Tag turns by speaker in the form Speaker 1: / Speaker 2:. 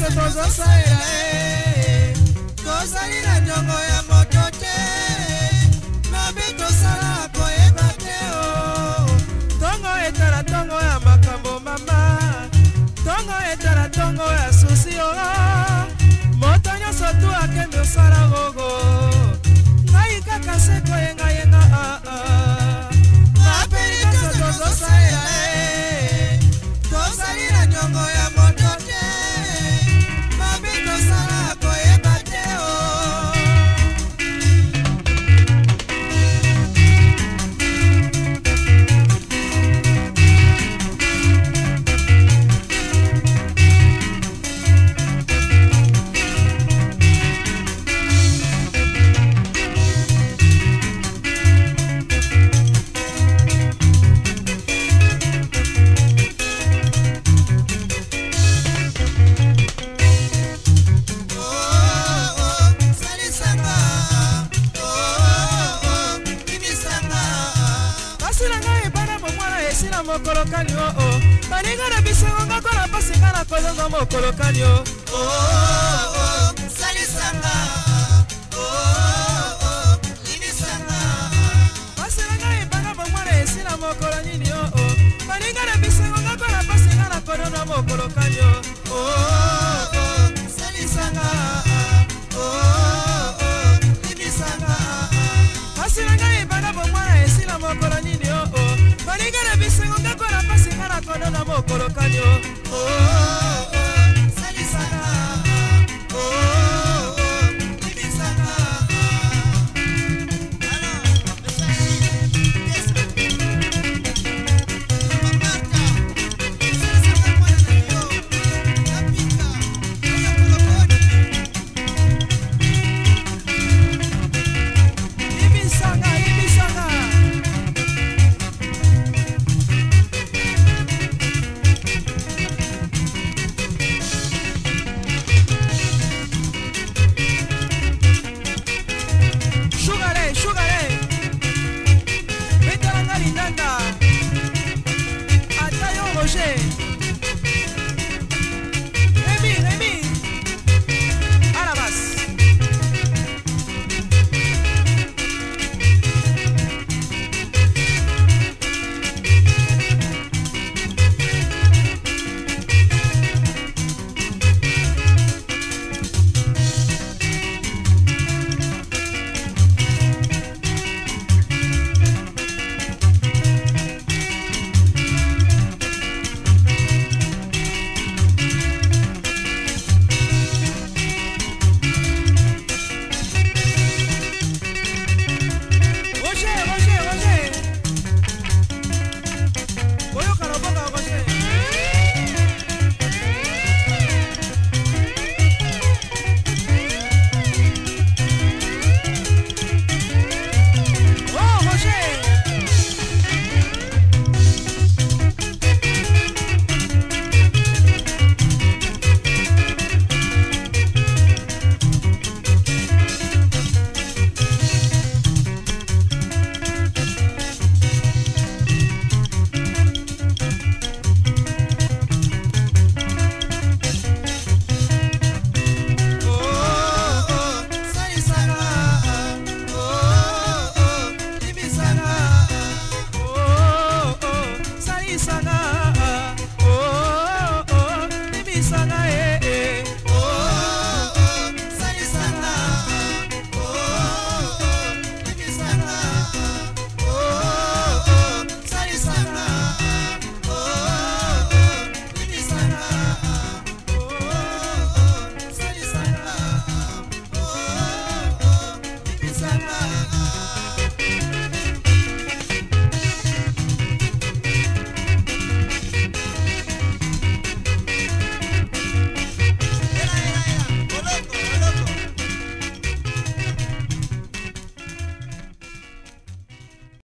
Speaker 1: nyonso tozosalela e tozali na niongo ya moto te mabe tosala koyeba te o oh. ntongo etala ntongo ya makambo mama ntongo etala ntongo ya susi oo oh. moto nyonso tu akende osala rogo mpasi na mokolokani oo oh, oh. baninga na bisengo ngako na mpasi nga na kozongo mokolokani o oh,
Speaker 2: oh, oh, oh.
Speaker 1: colocaño. Oh. Thank you.